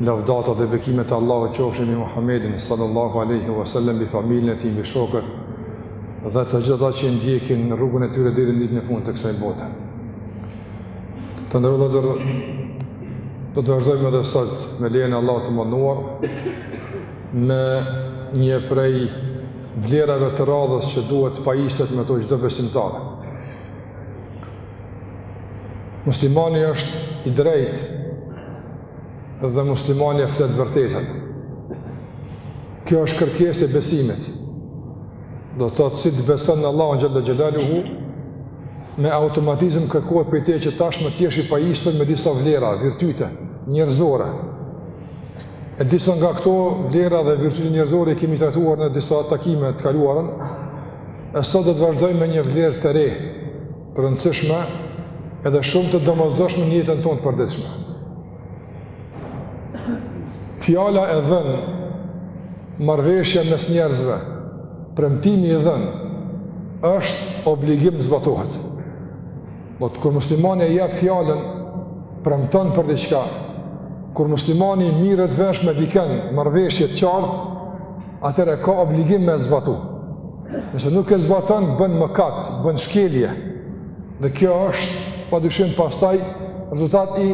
Lavdata dhe bekimet e Allahut qofshin mbi Muhammedin sallallahu alaihi wasallam, mbi familjen e tij, mbi shokët dhe të gjithë ata që ndjekin rrugën e tyre deri në ditën e fundit të kësaj bote. Të nderuar vëllezër, do të vazhdojmë edhe sot me lejen e Allahut të madhëruar me një prej vlerave të radhës që duhet të pajiset me to çdo besimtar. Muslimani është i drejtë dhe muslimani e flet të vërtetën. Kjo është kërkesë e besimit. Do të thotë si të beson Allahun xhel-le xhelaluhu, me automatizëm kërkohet prej teje që tashmë të jesh i pajisur me disa vlera, virtyte, njërzore. E disa nga këto vlera dhe virtyte njerëzore i kemi trajtuar në disa takime të kaluara, E sot do të vazhdojmë me një vlerë të re, të rëndësishme, edhe shumë të domosdoshme në jetën tonë të përditshme. Fjala e dhënë, marrëveshja mes njerëzve, premtimi i dhënë është obligim të zbatohet. Do të thotë kur muslimani e jep fjalën, premton për diçka. Kur muslimani mirret vesh me dikënd, marrëveshje të qartë, atëherë e ka obligim me zbatu. Nëse nuk e zbaton, bën mëkat, bën shkelje. Dhe kjo është pa dyshim pastaj rezultat i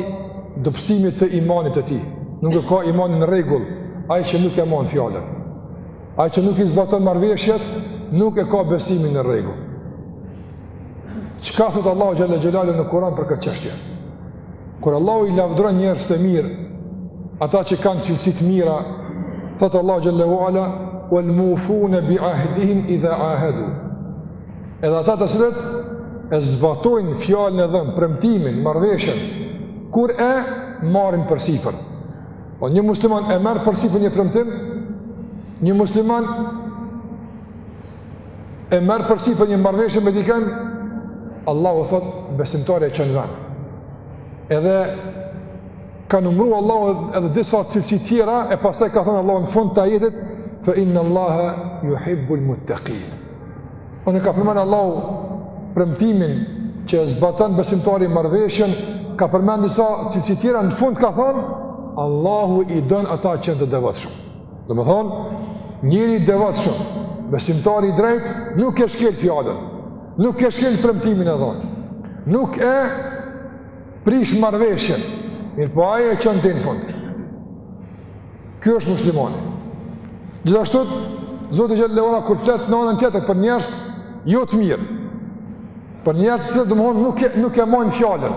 dobësimit të imanit të tij. Nuk e ka imanin në rregull ai që nuk e mban fjalën. Ai që nuk i zbaton marrëveshjet, nuk e ka besimin në rregull. Çka thotë Allahu xhel-le xhelaluhu në Kuran për këtë çështje? Kur Allahu i lavdëron njerëzit e mirë, ata që kanë cilësi të mira, thotë Allahu xhel-le xhelaluhu, uel mufune bi ahdihim idha ahedu. Edhe ata të cilët e zbatojnë fjalën e dhënë, premtimin, marrëveshjen, kur e marrin përsipër. Po një musliman e merr përsipër një premtim, një musliman e merr përsipër një marrëveshje me dikënd, Allahu thotë besimtari e çon në vend. Edhe ka numru Allahu edhe disa cilësi tjera e pastaj ka thonë Allahu në fund të ajetit fa inna Allaha yuhibbul muttaqin. Domethënë ka përmend Allahu premtimin që e zbaton besimtari marrëveshjen, ka përmend disa cilësi tjera në fund ka thonë Allahu i don ata që janë të devotshëm. Domethonë, njeri i devotshëm, besimtari i drejtë, nuk e shkel fjalën, nuk e shkel premtimin e dhonë, nuk e prish marrëveshjen, mirëpo ai e çon deri në fund. Ky është muslimani. Gjithashtu, Zoti xhel-le ve ala, kur flet në anën tjetër për njerëz jo të mirë, për njerëz të cilët domethonë nuk e, nuk e majnë fjalën,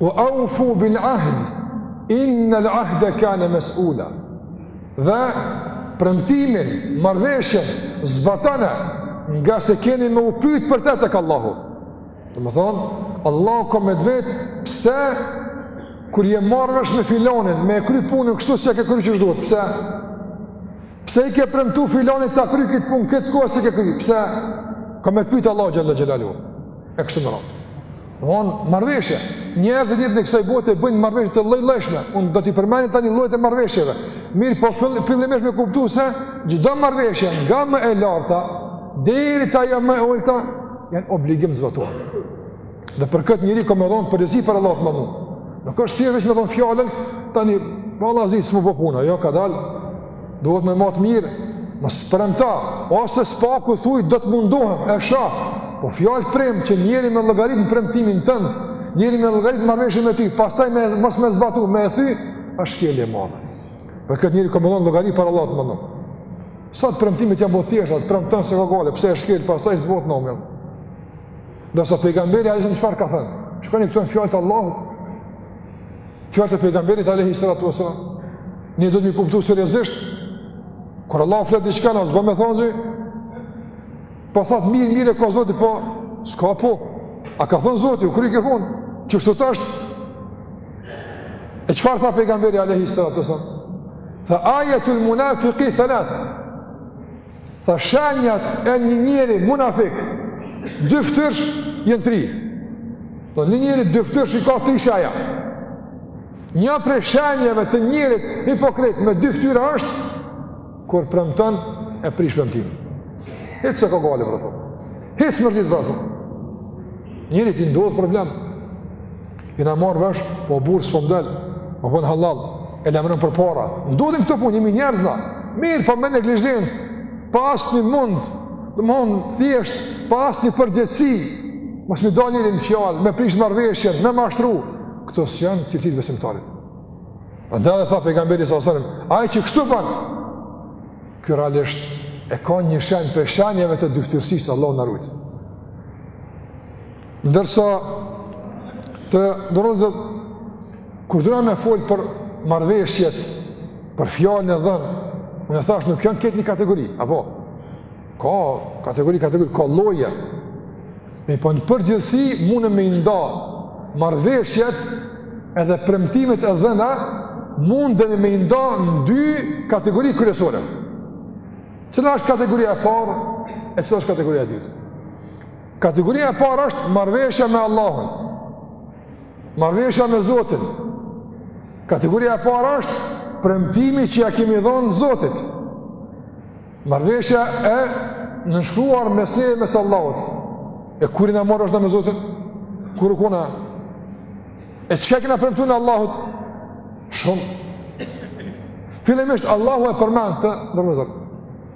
U aufu bil ahdi, inë lë ahde kane mes ula. Dhe premtimin, marrëveshjen, zbatone, nga se keni me u pyt për te tek Allahu. Domethonë, Allahu ka me t'vetë pse kur je marrë vesh me filonin, me e kry punën kështu s'e ke kry qysh duhet, pse? Pse i ke premtu filonit ta kry këtë punë, këtë kohë s'e ke kry, pse? Ka me të pyjtë Allahu xhele xhelaluhu E kështu me radhë. Janë marrëveshje. Njerëzit në jetën e kësaj bote bëjnë marrëveshje të lloj-llojshme. Unë do t'i përmendi tani llojet e marrëveshjeve. Mirëpo fillimisht me kuptu se çdo marrëveshje nga më e larta deri te ajo më e ulta janë obligim me zbatu. Dhe për këtë njeri ka me dhon përgjegjësi para Allahut të madh. Nuk është thjesht veç me dhon fjalën tani po vallahi s'm'u bo puna, jo ka dal. Duhet me matë mirë, mos premto, ose së paku thuj, do të mundohem, inshallah, po fjalë t'preme që njeri me llogarit në premtimin tënd, njeri me llogarit në marrëveshjen me ty, pastaj me, mos me zbatu, me e thy, është shkelje e madhe. Për këtë njeri ka me dhon llogari para Allahut të madh. Sot premtimet janë bo të thjeshta, të premton s'e ka gajle, pse e shkel, pastaj s'bohet nami. Ndërsa pejgamberi, alejhi selam çfarë ka thënë? Shikoni këtu në fjalë të Allahut, Fjalët e pejgamberit Alejhi Salatu Vesselam, ne duhet me i kuptu seriozisht, kur Allah flet diçka nuk s'bon me thonë ti, po thotë mirë, mirë e ka zoti, po s'ka po, a ka thonë zoti, u kry kjo punë, qeshtu është, e çfarë tha pejgamberi Alejhi Salatu Vesselam, tha ajetul munafiqi thelath, Tha shenjat e një njeri munafik, dyftyrësh janë tri. Tha një njeri dyftyrësh i ka tri shenja. Një prej shenjeve të njerit hipokrit me dy ftyra është, kur premton e prish premtimin. Hiç s'e ka gajle, brëtho. Hiç s'e mërzit, brëtho. Njerit i ndodh problem. Jena marrë vesh, po burr s'po m'del. Ma bon hallall, e lajmëron përpara. Ndodhin këto punë, jemi njerëz na. Mirëpo me neglizhencë, pa asnjë mund, domethonë thjesht pa asnjë përgjegjësi. Mos me i ndejt në fjalë, me prish marrëveshje, me mashtru. Këto s'janë cilësi të besimtarit. Andaj tha pejgamberi sallallahu alajhi wasallam, ai që kështu bën, ky realisht e ka një shenjë prej shenjave të dyftyrësisë Allahu na ruajt. Ndërsa të nderuar, kur dona me folë për marrëveshjet, për fjalën e dhënë, unë e thashë nuk janë këto një kategori, apo? Ka kategori, kategori, ka lloje. Mirëpo në përgjithësi, munena me i nda marrëveshjet edhe premtimet e dhëna, munena me i nda në dy kategori kryesore. Cila është kategoria e parë, e cila është kategoria e dytë? Kategoria e parë është marrëveshja me Allahun. Marrëveshja me Zotin. Kategoria e parë është premtimi që ja kemi dhënë Zotit. Marrëveshja e nënshkruar mes neve e mes Allahut. E kur kena marrëveshje me Zotin? Kur u kona? E çka kena premtuar Allahut? Shumë. Fillimisht Allahu e përmend te njerëzit,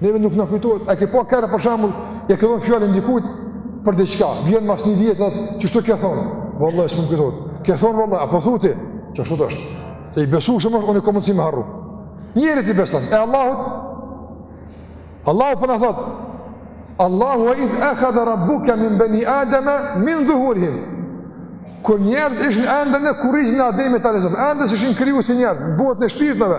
Neve nuk na kujtohet, a ke pa kurrë për shembull, ja ke dhënë fjalën dikujt për diçka, vjen mas një vjeti të thotë kështu ke thonë, vallahi s'po m'kujtohet, ke thonë vallahi, apo thuti, qështu është, se i besueshëm është, unë kom mundësi me harru, njerit i beson, e Allahut, Allahu po na thotë, Allahu ue idh ekhadhe rabbuke min bëni ademe, min dhuhurihim, kur njerëzit ishin ende në kurrizin e Ademit alejhi selam, ende s'ishin kriju si njerëz, botën e shpirtnave,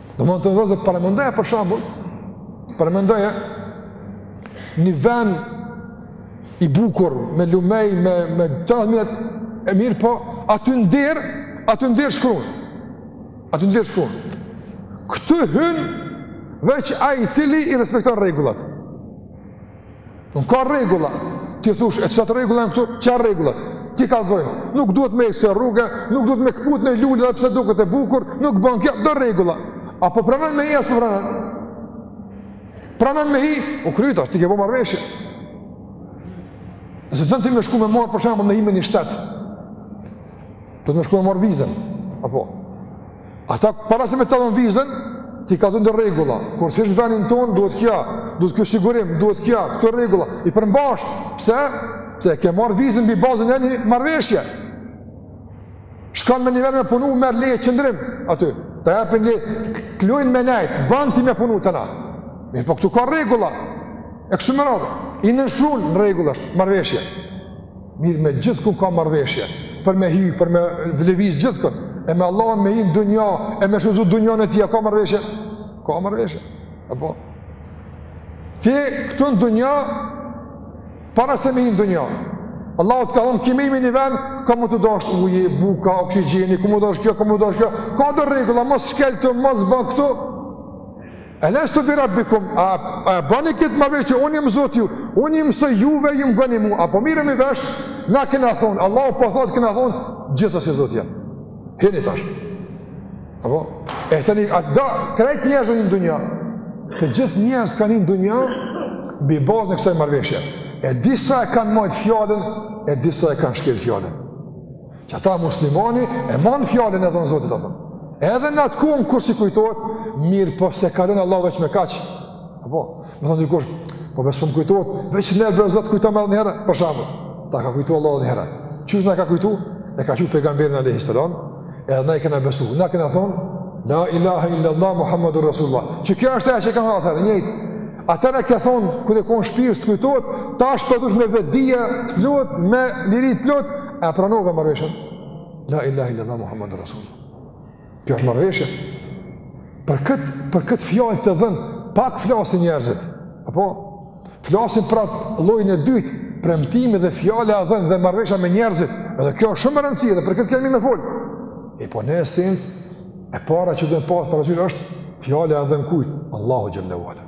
Domethënë paramendoje për shembull, paramendoje një vend i bukur me lumej me me t'mira e mirë po aty n'derë aty n'derë shkruan. Aty n'derë shkruan. Këtu hyn veç ai i cili i respekton rregullat. Nuk ka rregulla. Ti thush, e çfarë rregulla janë këtu? Çfarë rregulla? Ti kallzojnë. Nuk duhet me ecë n'rrugë, nuk duhet me kput një lule edhe pse duket e bukur, nuk bën, ka do rregulla. A po pranon me hi a s'po pranon? Pranon me hi, u kry tash, ti ke bo marrëveshje. Nëse don ti me shku me marrë për shembull me hi n'ni shtet. Duhet me shku me marrë vizën. Apo. Ata para se me të dhënë vizën, ti kallzojnë do rregulla. Kur të hish n'vendin tonë duhet kjo, duhet kjo sigurim, duhet kjo, këto rregulla i përmbash. Pse? Pse e ke marr vizën mbi bazën e një marrëveshje. Shkon n'ni vend me punu, merr leje qëndrim aty. Ta japin leje, t'lojnë me nejt, ban ti me punu te na. Mirë, po këtu ka rregulla. E kështu me radhë, i nënshkruan rregullat, është marrëveshje. Mirë me gjithkun ka marrëveshje, për me hi, për me leviz gjithkun, e me Allahun me hi në dunja, e me shfrytzu dunjanë e tij, a ka marrëveshje? Ka marrëveshje, apo. Ti këtu në dunja, para se me hi në dunja, Allahu të ka thonë, ki me hi n'ni vend, ka m'u të dashtë ujë, buka, oksigjeni, ka m'u dashtë kjo, ka m'u dashtë kjo, ka do rregulla, mos shkel këtu, mos bë këtu, Elestu bi rabbikum, a, a bani këtë marrëveshje, unë jom Zoti juj, unë ju mësoj juve, ju m'ngoni mu, a po merremi vesh, na kena thonë, Allahu po thotë kena thonë, gjithsesi Zoti jonë. Hini tash. Apo, e të një, atë da, krejt njerëzit kanë hi n'dunja, të gjithë njerëzit kanë hi n'dunja, mbi bazën e kësaj marrëveshje. E disa e kanë majtë fjalën, e disa e kanë shkelë fjalën. Qata muslimani e man fjalën e dhonë Zotit apo. Edhe n'at kohë kur s'i kujtohet, mirëpo s'e kalon Allah veç me kaq. Apo, me thonë dikush, po besë po më kujtohet, veç në e bëftë Zot kujtoma edhe njëherë, për shembull. Ta ka kujtu Allah edhe njëherë. Qysh na ka kujtu? E ka çu pejgamberin a.s. Edhe na i kena besu. Na kena thonë, la ilaha illallah Muhammadur Rasulullah. Qe kjo është ajo që ke thënë, njëjtë. Atëherë ke thonë, kur je konë shpirt s'të kujtohet, tash po duhet me vetëdije të plot, me liri të plot, E pranove marrëveshjen? La ilaha illa Allah Muhammadur Rasulullah. Kjo është marrëveshje. Për këtë, për këtë fjalë të dhënë, pak flasin njerëzit. Apo? Flasin për atë llojin e dytë, premtimi dhe fjala e dhënë dhe marrëveshja me njerëzit. Edhe kjo është shumë me rëndësi dhe për këtë kemi me folë. E po në esencë, e para që duhet me pasë parasysh është fjala e dhënë kujt? Allahut xhelle ve ala.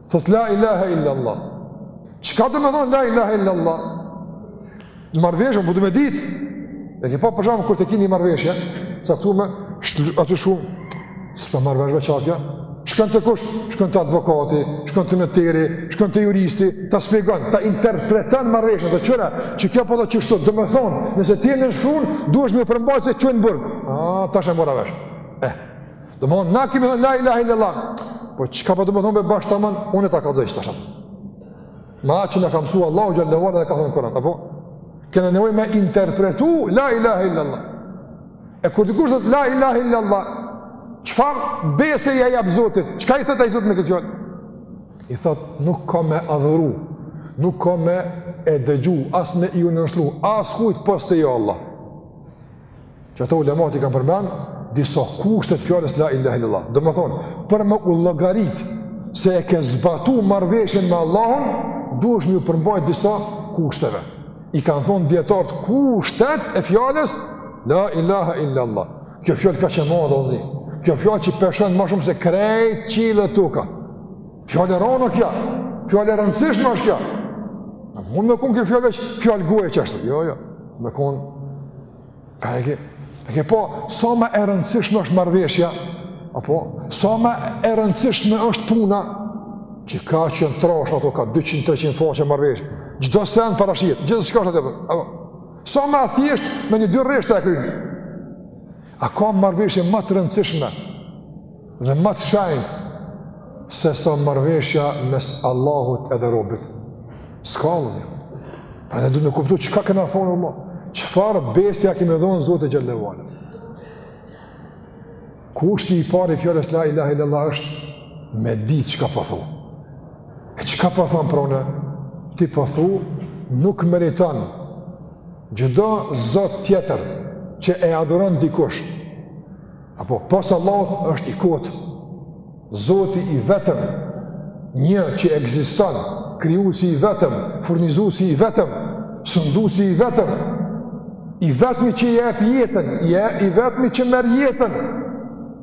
Thot la ilaha illa Allah. Çka domethonë la ilaha illa Allah? Në marrëveshje po don me ditë. E ke pa për shembull kur të kini marrëveshje, s'e kupton atë shumë. S'po merr vesh vetë atje. Shkon te kush? Shkon te advokati, shkon te noteri, shkon te juristi, ta shpjegon, ta interpreton marrëveshjen, thotë qe ra, që kjo po thotë qështu, domethonë, nëse ti e nënshkruan, duhesh me iu përmbajt se çon n'burg. Ah, tash e mora vesh. Eh. Domethonë na kemi thënë la ilahe illallah. Po çka po domethonë bash tamam, unë ta kallzoj tash. Me atë që na ka mësu Allahu xhelle ve ala dhe ka thënë n'Kuran, apo? Kena nevojë me interpretu La ilaha illallah. E kur dikush thotë La ilaha illallah, çfarë bese ja jep Zotit, çka i thotë ai Zotit me këtë fjalë? I thotë nuk kam me adhuru, nuk kam me e dëgju, as me iu nënshtru, askujt pos teje o Allah. qata ulematë i kanë përmend disa kushte të fjalës la ilaha illallah. Domethonë, për me u llogarit se e ke zbatu marrëveshjen me Allahun, duhesh me iu përmbajt disa kushteve. I kanë thonë dijetarët kushtet e fjalës la ilaha illallah. Kjo fjalë kaq e madhe o zi. Kjo fjalë që peshon ma shumë se krejt qiell e toka. Fjalë e randë kjo, fjalë e rëndësishme është kjo. A mund me konë kjo fjalë veç, fjalë goje qeshtu. Jo, jo, me konë. Po e ke, e ke pa, sa ma e rëndësishme është marrëveshja, apo, sa ma e rëndësishme është puna, qe kaq janë t'trasha ato, ka 200-300 faqe marrëveshje. Çdo sen e parashohin, gjithçka është aty apo. Sa ma e thjeshtë, me një dy rreshta e kryn. A ka marrëveshje ma të rëndësishme dhe ma të shenjtë se sa marrëveshja mes Allahut edhe robit? S'ka vllezër. Prandaj duhet me kuptu çka kena thonë Allah, çfarë bese ja kemi dhënë Zotit xhelle ve ala. Kushti i parë i fjalës la ilaha illallah është me ditë çka po thu. E çka po thonë pra ne? Ti po thu, nuk meriton çdo zot tjetër që e adhuron dikush. Apo, pos Allahut është i kotë, zoti i vetëm, një që ekziston, krijusi i vetëm, furnizusi i vetëm, sundusi i vetëm, i vetmi që e jep jetën, i vetmi që merr jetën,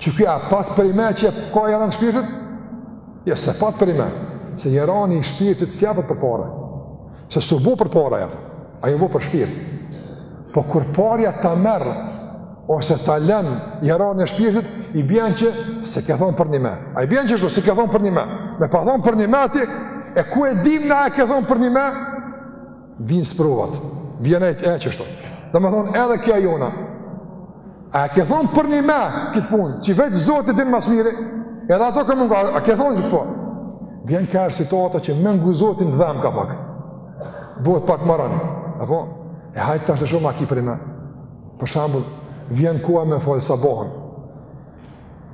Qeky a pat përnime që ka jaran shpirtit? Jo, s'e pat përnime. Se jarani i shpirtit s'jepet për pare. Se s'u bo për pare, ja, ai u bo për shpirt. Po kur parja ta merr, ose ta len jaranin e shpirtit, i bjen që s'e ke thonë përnime. A i bjen qështu, s'e ke thonë përnime. Me pas thonë përnime, ti, e ku e dim na a e ke thonë përnime? Vijnë sprovat. Vjen ai e qështu. Domethonë edhe kjo jona. A ke thon përnime kët punë, që veç Zoti din ma së miri. Edhe ato që mund a ke thon po. Vjen kësi situata që me ngu Zotin dhemka pak. Bëhet pak ma ranë. Apo e hajt tash shum a e ki përnime. Për shembull, vjen koha me fal sabahun.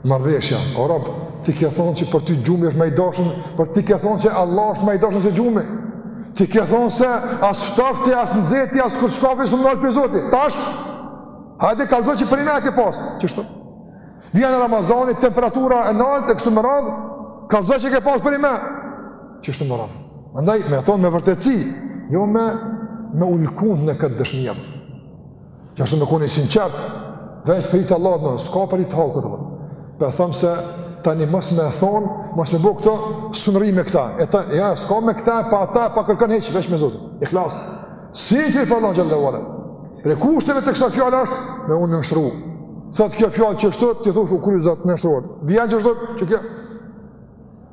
Marrëveshja, o rob, ti ke thonë që për ty gjumi është më i dashur, por ti ke thonë se Allah është më i dashur se gjumi. Ti ke thonë se as t'ftofti, as t'nxehti, as kurrçkafi s'um ndal pi Zotit. Tash, hajde kallzo që përnime e ke pas. Qështu. Vjen Ramazani, temperatura e lartë kështu me radhë, kallzo që e ke pas përnime. Qështu me radhë. Andaj me thonë me vërtetësi, jo me me u lkund në këtë dëshmi. Kjo është me kon i sinqert, veç për hatër t'Allahut, s'ka për hatër këtë. Po e thom se tani mos me thonë, mos me bo këto, s'un rri me këta. E tash, jo, s'ka me këta, pa ata, pa kërkan hiç, veç me Zotin. Ihlas. Sinqert për Allahun xhel-le ue ala. Prej kushteve të kësaj fjale është, me u nënshtru. Thotë kjo fjalë qështu, ti thu o krijo Zot t'u nënshtrova. Vjen qështu, që kjo...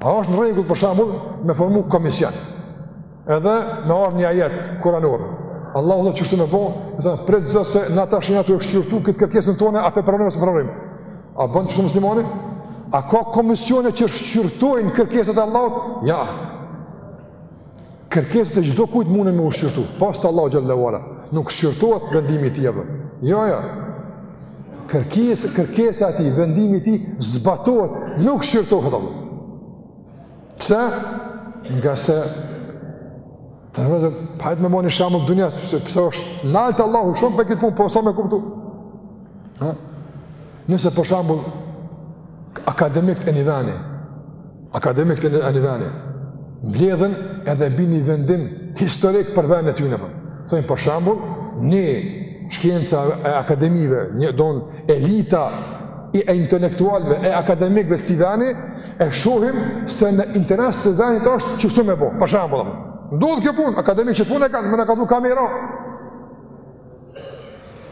A është në rregull për shembull me formu komision? Edhe me ardh një ajet kuranor. Allahu thotë qështu me bo, e ti prit Zot se na tash jena tu e shqyrtu këtë kërkesën tonde a p'e pranojmë a s'e pranojmë. A bon qështu muslimani? A ka komisione që shqyrtojnë kërkesat e Allahut? Jo. Kërkesat e çdo kujt mundën me u shqyrtu, pos të Allahut xhel-le ue ala, nuk shqyrtohet vendimi i tij a?. Jo, jo. Kërkesë, kërkesa e tij, vendimi i tij, zbatohet, nuk shqyrtohet këta bërë. Pse? Ngase, të në vëzër, po jeta me bo një shembull të dunjas, edhe pse, pse është nalt Allahu, shumë për këtë punë, po sa me kuptu. Ha? Nëse për shembull akademikët e një veni, akademikët e një veni, mbledhen edhe bin një vendim historik për venin e tyne. Thojnë për shembull, një shkenca e akademive, një donë elita e intelektualve e akademikve të atij veni, e shohim se në interes të venit është qështu me bo, për shembull. Ndodh kjo punë, akademik që punë e kanë, më në ka du kamera.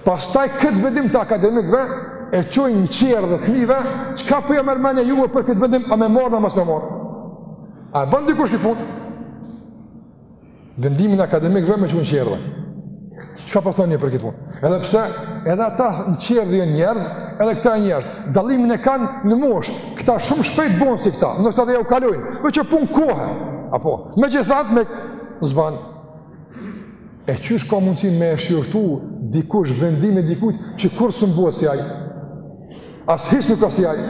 Pastaj këtë vendim të akademikëve e çojnë në çerdhe fëmijëve, çka po jau merr menja juve për këtë vendim, a me marrë a mos me marrë? A e bën dikush këtë punë? Vendimin e akademikëve me çu në çerdhe. Çka po thoni për këtë punë? Edhe pse edhe ata në çerdhe janë njerëz, edhe këta janë njerëz. Dallimin e kanë në moshë. Këta shumë shpejt bohen si këta, ndoshta edhe jau kalojnë. Veç punë kohe. Apo, megjithatë me zban E qysh ka mundësi me e shqyrtu dikush vendimin e dikujt që kurrë s'mun bohet si aj? As hiç nuk ka si aj.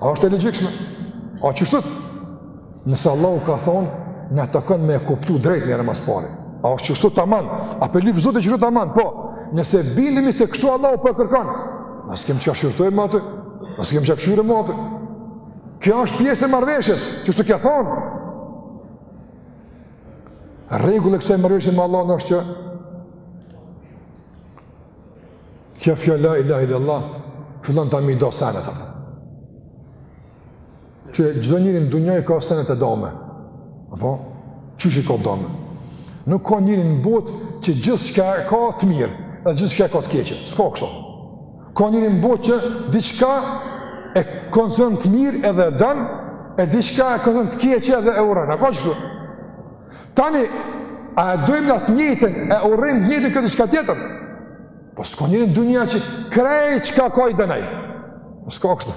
A është e logjikshme? A qështu? Nëse Allahu ka thonë, na takon me e kuptu drejt njëherë ma s'pari. A është qështu taman? A po e lyp Zoti qështu taman? Po, nëse bindemi se kështu Allahu po e kërkon, na s'kemi çka shqyrtojmë aty, na s'kemi çka kqyrim aty. Kjo është pjesë e marrëveshjes, qështu ka thonë. Rregull e kësaj marrëveshje me Allahun është që kjo fjala la ilahe illallah Fillon tash me i da senet apo Çdo njeri në dunja ka senet e dame Apo? Qysh i ka dame? Nuk ka njeri në botë që gjithçka e ka të mirë Dhe gjithçka e ka të keqe S'ka kështu Ka njeri në botë që diçka e konsideron të mirë edhe e don, e diçka e konsideron të keqe edhe e urren. Apo qështu. Tani a e dojmë na të njëjtën, e urrejmë të njëjtën, kjo diçka tjetër? Po s'ka njeri në dunja që krejt çka ka i don aj. Po s'ka kështu.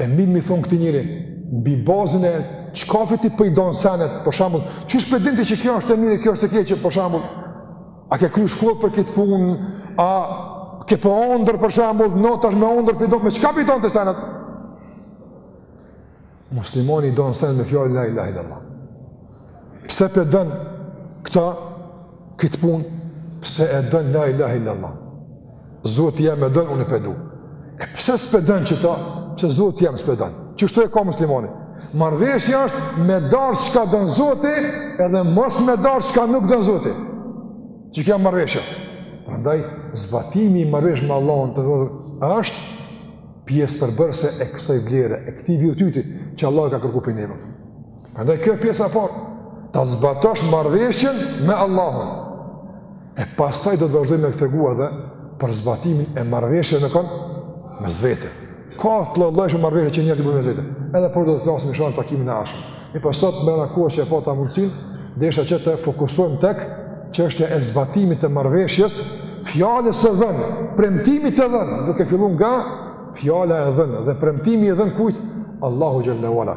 E me i thonë këtij njeri, mbi bazën e çkafit ti po i dan senet, për shembull, qysh pe din ti që kjo është e mirë, kjo është e keqe, për shembull, a ke kry shkollë për këtë punë, a ke pa ondërr, për shembull, ndoshta me ondërr po i dan, me çka po i dan ti senet? Muslimani i dan senet me fjalën, la ilahe illallah. Pse pe don këta këtë punë? Pse e don la ilahe illallah? Zoti jem e don, unë pe du. E pse s'pe don qëta? Pse Zoti jem s'pe don? Qështu e ka muslimani? Marrëveshja është me dashtë çka don Zoti edhe mos me dashtë çka nuk don Zoti. Qekjo marrëveshja? Prandaj, zbatimi i marrëveshjes me Allahun të dhëzër është pjesë përbërse e kësoj vlere, e këtij virtyti që Allahu ka kërku prej neve. Andaj kjo pjesa e parë, ta zbatosh marrëveshjen me Allahun. E pastaj do të vazhdojmë me tregu edhe për zbatimin e marrëveshjes me konë, mes vete. Ka të llojllojshme marrëveshje që njerëzit bëjnë mes vete. Edhe po do të flasim inshallah në takimin e ardhshëm. Mirëpo sot, me një kohë që e pata mundësinë, deshta që të fokusojmë tek çështja e zbatimit të marrëveshjes, fjalës së dhënë, premtimit të dhënë, duke fillu nga fjala e dhënë, dhe premtimi i dhënë kujt, Allahut xhel-le ve ala.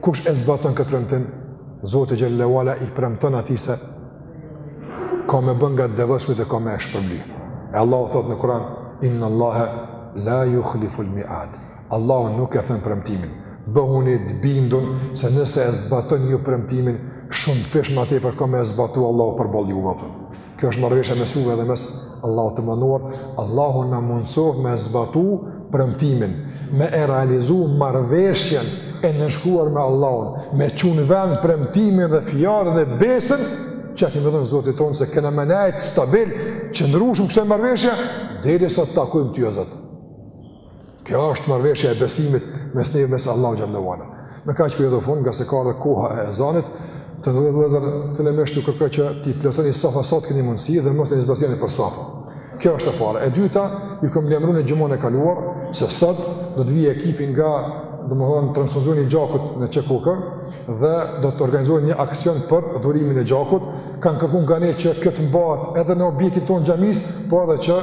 Kush e zbaton këtë premtim? Zoti xhel-le ve ala i premton atij se ka me bë nga të devotshmit dhe ka me e shpërbly. E Allahu thotë në Kur'an inna Allaha la yukhlifu al-mi'ad. Allahu nuk e then premtimin. Bëhuni të bindur se nëse e zbatoni ju premtimin, shumëfish ma tepër ka me e zbatu Allahu përballë juve. Kjo është marrëveshja mes juve dhe mes Allahut të Madhëruar. Allahu na mundësoftë me zbatu premtimin, me e realizu marrëveshjen e nënshkruar me Allahun, me çu në vend premtimin dhe fjalën dhe besën që kemi dhënë Zotit tonë se kena me nejt stabil, qëndrueshëm kësaj marrëveshje derisa të takojmë ty o Zot. Kjo është marrëveshja e besimit mes neve mes Allahut xhel-le ve ala. Me kaq për fund, ngase ka ardh koha e ezanit, të nderuar vëllezër, fillimisht ju kërkoj që t'i plotësoni safat sa të keni mundësi dhe mos lini zbrazje nëpër safa. Kjo është e para. E dyta, ju kam lajmëru në xhumanë e kaluar se sot do të vijë ekipi nga domethënë transfuzioni i gjakut në QKUK dhe do të organizojë një aksion për dhurimin e gjakut kanë kërku nga ne që kjo të mbahet edhe në objektin tonë të xhamisë, po edhe që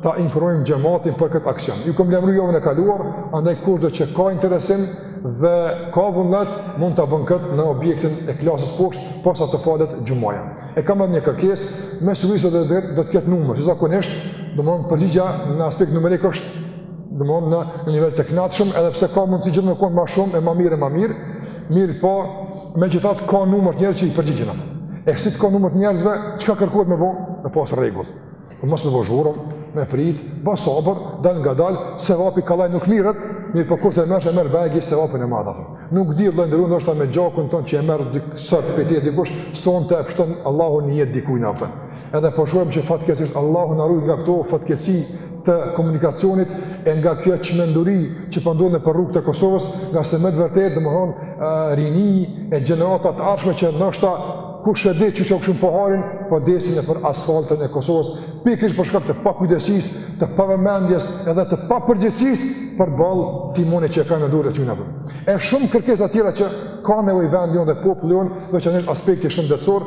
ta informojmë xhematin për këtë aksion. Ju kam lajmëruar javën e kaluar, andaj kushdo që ka interesim dhe ka vullnet mund ta bën këtë në objektin e klasës poshtë, posa të falet xhumaja. E kam edhe një kërkesë, me siguri se do të ketë numër, si zakonisht, domthonë përgjigja në aspekt numerik është domthonë në, në nivel të kënaqshëm, edhe pse ka mundësi gjithmonë ma shumë e ma mirë e ma mirë, Mirëpo, megjithatë ka numër të njerëzve që i përgjigjen. E si të ka numër të njerëzve, çka kërkohet me bo? Me pasë rregull. Po mos me bo zhurmë, me prit, bo sabër, dalngadal, sevapi kollaj nuk mirret, mirëpo kur ta merr e merr bajagi sevapin e madh. Nuk di vlla i nderuar ndoshta me gjakun tond që e merr sot prej teje dikush, sonte e pshton Allahu një jetë dikujt apëtën. Edhe po shohim që fatkeqësisht Allahu na ruajt nga këto fatkeqësi të komunikacionit e nga kjo çmenduri që po ndodh nëpër rrugët e Kosovës, ngase me të vërtetë domthon rini e gjenerata të ardhshme që ndoshta kush e di çu çu kushun po harrin, po desin nëpër asfaltin e Kosovës, pikërisht për shkak të pakujdesisë, të pavëmendjes edhe të papërgjegjësisë përballë timonit që e kanë në dorë aty na. E shumë kërkesa të tjera që ka nevojë vendi dhe populli jonë, veçanërisht aspekti shëndetësor,